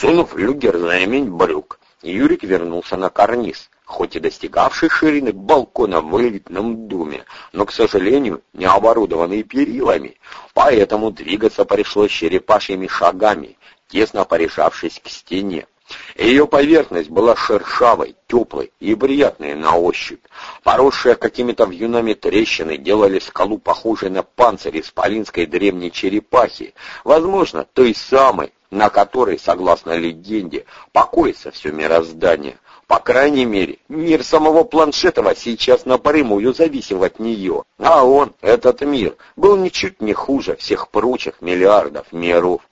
Сунув люгер за ремень брюк, Юрик вернулся на карниз, хоть и достигавший ширины балкона в элитном доме, но, к сожалению, не оборудованный перилами, поэтому двигаться пришлось черепашьими шагами, тесно порешавшись к стене. Ее поверхность была шершавой, теплой и приятной на ощупь. Поросшие какими-то вьюнами трещины делали скалу похожей на панцирь исполинской древней черепахи, возможно, той самой, на которой, согласно легенде, покоится все мироздание. По крайней мере, мир самого Планшетова сейчас напрямую зависел от нее, а он, этот мир, был ничуть не хуже всех прочих миллиардов миров.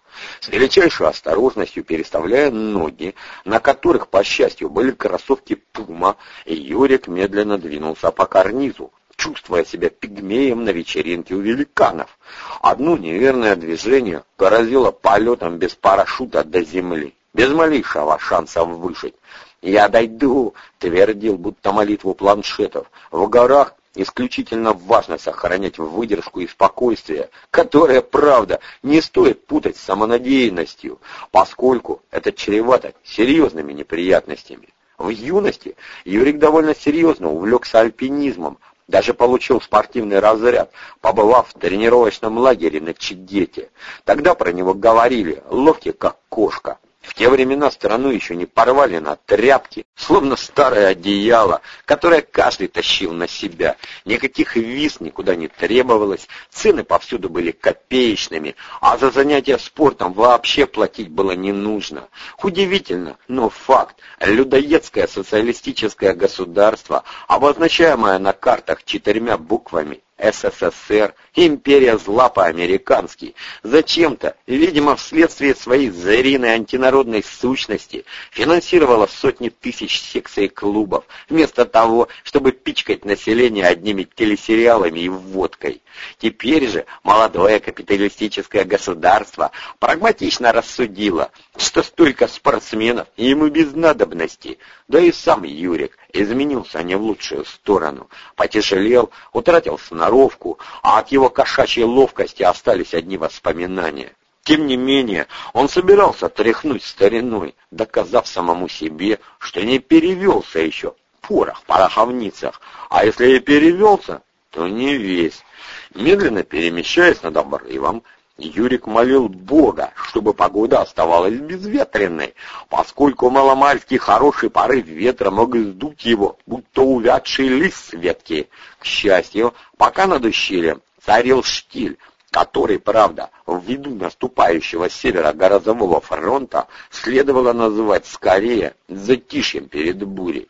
С величайшей осторожностью переставляя ноги, на которых, по счастью, были кроссовки «Пума», Юрик медленно двинулся по карнизу, чувствуя себя пигмеем на вечеринке у великанов. Одно неверное движение поразило полетом без парашюта до земли, без малейшего шанса выжить. «Я дойду», — твердил, будто молитву планшетов. «В горах исключительно важно сохранять выдержку и спокойствие, которое, правда, не стоит путать с самонадеянностью, поскольку это чревато серьезными неприятностями. В юности Юрик довольно серьезно увлекся альпинизмом, даже получил спортивный разряд, побывав в тренировочном лагере на Чигете. Тогда про него говорили «ловкий как кошка». В те времена страну еще не порвали на тряпки, словно старое одеяло, которое каждый тащил на себя. Никаких виз никуда не требовалось, цены повсюду были копеечными, а за занятия спортом вообще платить было не нужно. Удивительно, но факт. Людоедское социалистическое государство, обозначаемое на картах четырьмя буквами СССР, империя зла по-американски, зачем-то, видимо, вследствие своей звериной антинародной сущности, финансировала сотни тысяч секций клубов, вместо того, чтобы пичкать население одними телесериалами и водкой. Теперь же молодое капиталистическое государство прагматично рассудило, что столько спортсменов ему без надобности, да и сам Юрик изменился не в лучшую сторону, потяжелел, утратил сноровку, а от его кошачьей ловкости остались одни воспоминания. Тем не менее, он собирался тряхнуть стариной, доказав самому себе, что не перевелся еще в пороховницах, а если и перевелся, то не весь. Медленно перемещаясь над обрывом, Юрик молил Бога, чтобы погода оставалась безветренной, поскольку маломальский хороший порыв ветра мог сдуть его, будто увядший лист с ветки. К счастью, пока над ущельем царил штиль, который, правда, ввиду наступающего севера городового фронта следовало называть скорее затишьем перед бурей.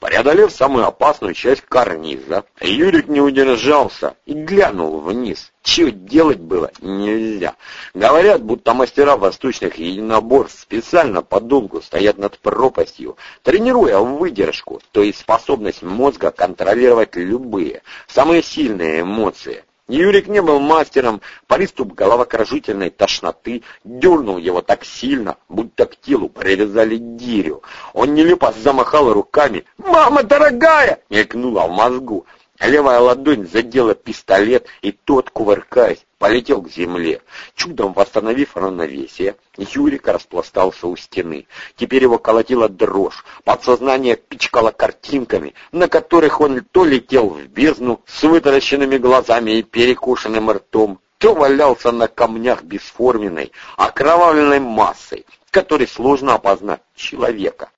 Преодолев самую опасную часть карниза, Юрик не удержался и глянул вниз. Чего делать было нельзя. Говорят, будто мастера восточных единоборств специально подолгу стоят над пропастью, тренируя выдержку, то есть способность мозга контролировать любые, самые сильные эмоции. Юрик не был мастером, приступ головокружительной тошноты дернул его так сильно, будто к телу привязали гирю. Он нелепо замахал руками. «Мама дорогая!» — мелькнула в мозгу. Левая ладонь задела пистолет, и тот, кувыркаясь, полетел к земле. Чудом восстановив равновесие, Юрик распластался у стены. Теперь его колотила дрожь, подсознание пичкало картинками, на которых он то летел в бездну с вытаращенными глазами и перекушенным ртом, то валялся на камнях бесформенной, окровавленной массой, которой сложно опознать человека.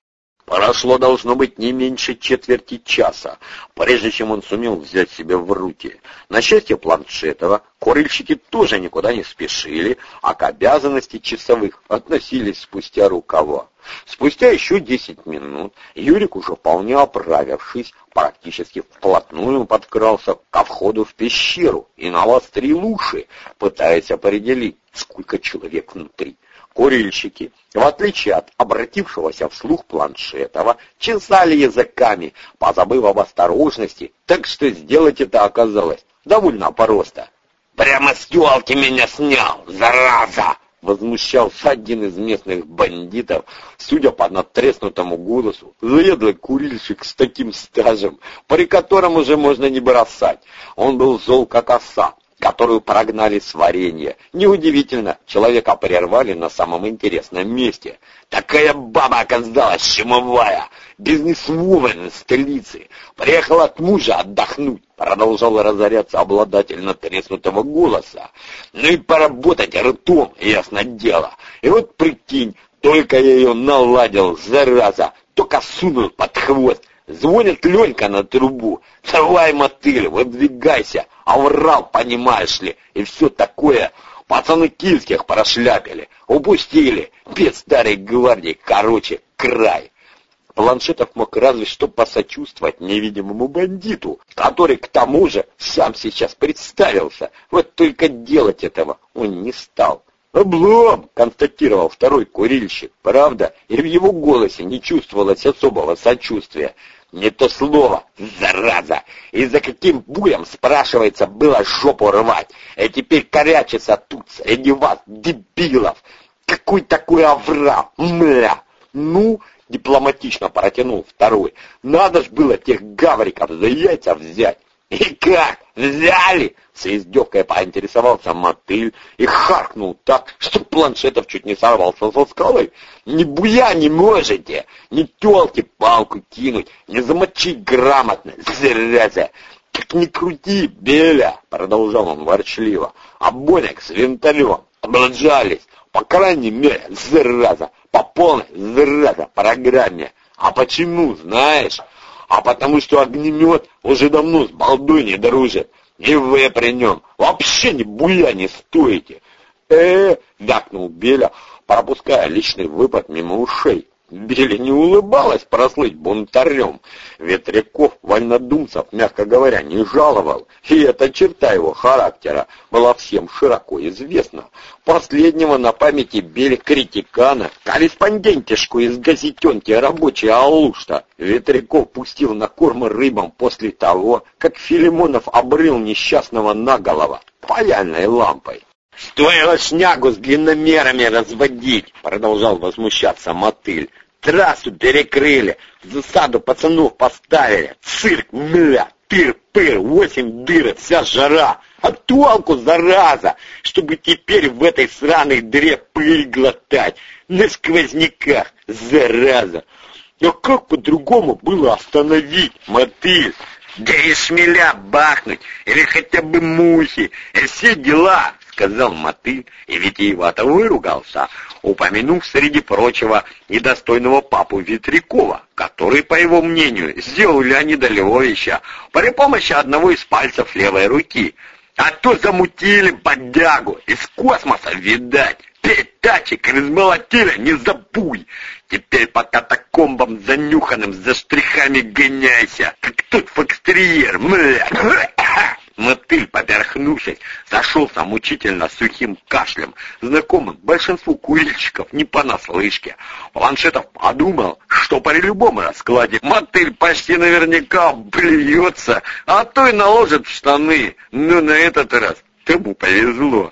Прошло, должно быть, не меньше четверти часа, прежде чем он сумел взять себя в руки. На счастье Планшетова, курильщики тоже никуда не спешили, а к обязанности часовых относились спустя рукава. Спустя еще десять минут Юрик, уже вполне оправившись, практически вплотную подкрался ко входу в пещеру и навострил уши, пытаясь определить, сколько человек внутри. Курильщики, в отличие от обратившегося вслух Планшетова, чесали языками, позабыв об осторожности, так что сделать это оказалось довольно просто. «Прямо с елки меня снял, зараза!» Возмущался один из местных бандитов, судя по надтреснутому голосу, заядлый курильщик с таким стажем, при котором уже можно не бросать. Он был зол как оса, которую прогнали с варенья. Неудивительно, человека прервали на самом интересном месте. Такая баба оказалась чумовая, бизнесвумен из столицы. Приехала от мужа отдохнуть, продолжал разоряться обладатель натреснутого голоса. Ну и поработать ртом, ясно дело. И вот прикинь, только я ее наладил, зараза, только сунул под хвост. Звонит Ленька на трубу. «Давай, мотыль, выдвигайся!» Оврал, понимаешь ли, и все такое. Пацаны киевских прошляпили, упустили. Без старой гвардии, короче, край. Планшетов мог разве что посочувствовать невидимому бандиту, который к тому же сам сейчас представился. Вот только делать этого он не стал. «Облом!» — констатировал второй курильщик. Правда, и в его голосе не чувствовалось особого сочувствия. Не то слово, зараза! И за каким буем, спрашивается, было жопу рвать? И теперь корячится тут среди вас, дебилов! Какой такой оврал, мля! Ну, дипломатично протянул второй. Надо ж было тех гавриков за яйца взять. «И как? Взяли?» С издевкой поинтересовался мотыль и харкнул так, что планшетов чуть не сорвался со скалы. «Ни буя не можете! Ни телки палку кинуть, не замочить грамотно! Зараза! Как ни крути, Беля!» Продолжал он ворчливо. «А Боник с винтарем облажались! По крайней мере, зараза! По полной, зараза, программе! А почему, знаешь?» А потому что огнемет уже давно с балдой не дружит. И вы при нем вообще ни буя не стоите. э, дакнул Беля, пропуская личный выпад мимо ушей. Бели не улыбалась прослыть бунтарем. Ветряков вольнодумцев, мягко говоря, не жаловал, и эта черта его характера была всем широко известна. Последнего на памяти Бели критикана, корреспондентишку из газетенки «Рабочая Алушта», Ветряков пустил на корм рыбам после того, как Филимонов обрыл несчастного наголова паяльной лампой. «Стоило шнягу с длинномерами разводить!» — продолжал возмущаться мотыль. Трассу перекрыли, засаду пацанов поставили. Цирк, мля, пыр-пыр, восемь дыр, вся жара. А толку, зараза, чтобы теперь в этой сраной дыре пыль глотать, на сквозняках, зараза. А как по-другому было остановить, мотыль? Да и шмеля бахнуть, или хотя бы мухи, и все дела сказал Мотыль и витиевато выругался, упомянув среди прочего недостойного папу Ветрякова, который, по его мнению, сделал Леонида Львовича при помощи одного из пальцев левой руки. А то замутили поддягу, из космоса, видать. Пять тачек размолотили, не забудь. Теперь по катакомбам занюханным за штрихами гоняйся, как тот фокстерьер, мля. Мотыль, поперхнувшись, зашелся мучительно сухим кашлем, знакомым большинству курильщиков не понаслышке. Планшетов подумал, что при любом раскладе мотыль почти наверняка блюется, а то и наложит в штаны, но на этот раз тому повезло.